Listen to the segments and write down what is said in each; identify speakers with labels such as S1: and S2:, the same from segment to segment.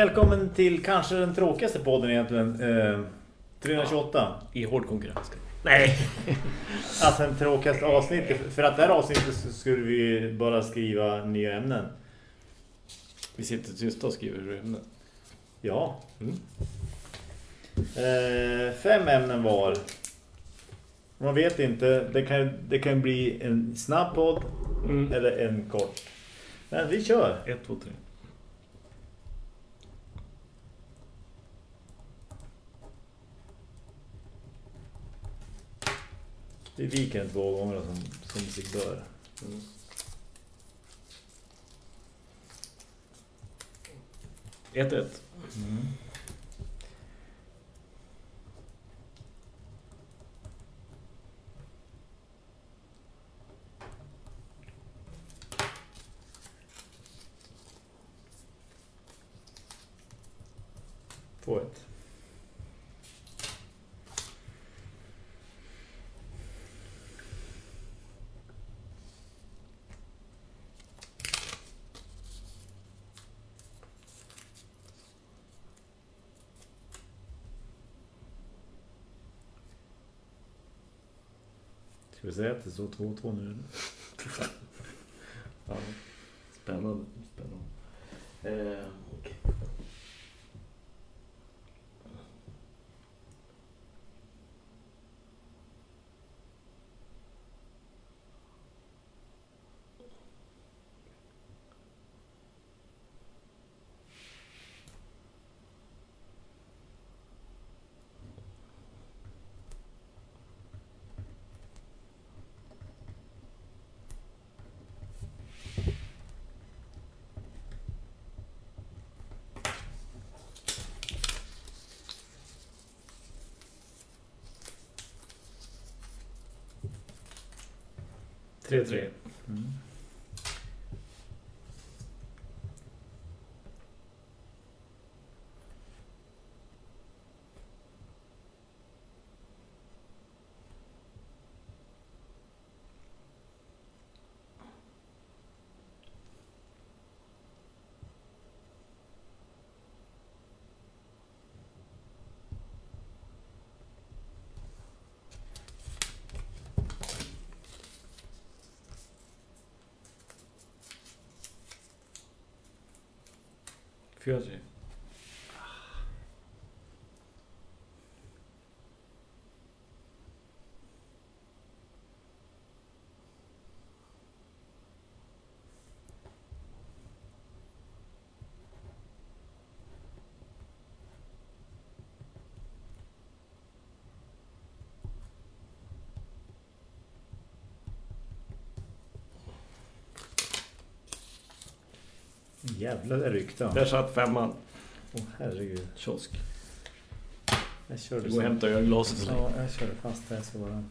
S1: välkommen till kanske den tråkigaste podden egentligen. Eh, 328.
S2: I hård konkurrens.
S1: Nej. alltså den tråkigaste avsnittet. För att det här avsnittet så skulle vi bara skriva nya ämnen.
S2: Vi sitter tysta och skriver ämnen.
S1: Ja. Mm. Eh, fem ämnen var. Man vet inte. Det kan, det kan bli en snabb podd
S2: Mm.
S1: eller en kort. Men vi kör.
S2: Ett, två, tre.
S1: Vi viker en två gånger som, som sig bör.
S2: Mm. Ett, ett.
S1: Mm. Två ett. Ska vi säga att det står 2-2 nu?
S2: Ja. Spännande. Spännande. Eh, okej.
S1: Tre, tre. Mm.
S2: Fyra, tre.
S1: Jävlar det ryckte han.
S2: Där satt femman.
S1: Åh herregud.
S2: Kiosk.
S1: Jag körde
S2: Du går och hämtar ölglaset.
S1: Ja, jag körde fast det så var det en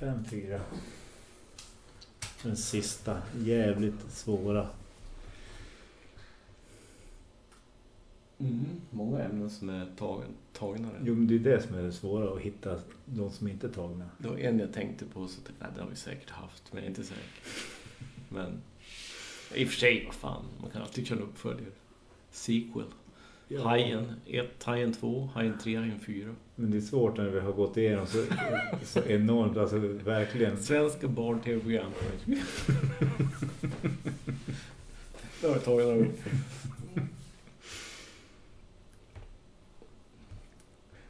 S1: Fem, fyra. Den sista, jävligt svåra.
S2: Mm. Många ämnen som är tagen, tagna.
S1: Jo, men det är det som är det svåra, att hitta de som inte är tagna.
S2: Det var en jag tänkte på så tänkte jag, det har vi säkert haft, men jag är inte säker. Men i och för sig, vad fan, man kan alltid köra uppföljare. Sequel. Hajen 1, Hajen 2, Hajen 3, Hajen 4.
S1: Men det är svårt när vi har gått igenom så, så enormt, alltså verkligen.
S2: Svenska barn-tv-program. Det har vi tagit några upp.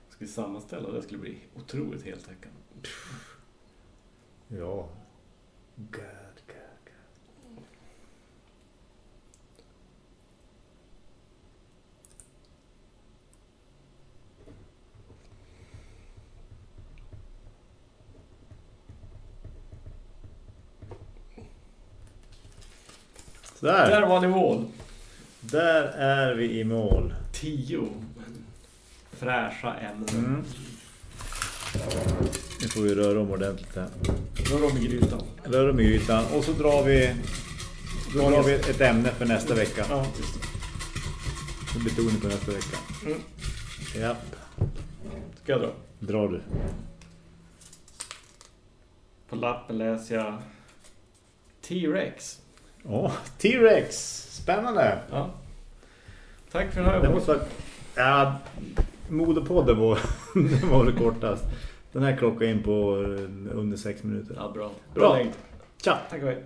S2: Ska vi sammanställa? Det skulle bli otroligt heltäckande.
S1: Ja. God, God. Sådär.
S2: Där var ni mål.
S1: Där är vi i mål.
S2: 10. fräscha ämnen.
S1: Mm. Nu får vi röra om ordentligt här.
S2: Rör om i grytan.
S1: Rör om i grytan. Och så drar vi, då drar vi ett ämne för nästa vecka.
S2: Ja, just det.
S1: Och betoning på nästa vecka.
S2: Mm.
S1: Japp.
S2: Ska jag dra?
S1: Drar du.
S2: På lappen läser jag T-Rex.
S1: Åh, T-Rex. Spännande.
S2: Ja. Tack för den här
S1: Det
S2: gången.
S1: måste vara... Ja, modepodden var, den var det kortast. Den här klockade in på eh, under sex minuter.
S2: Ja, bra.
S1: Bra. Tja!
S2: Tack och hej.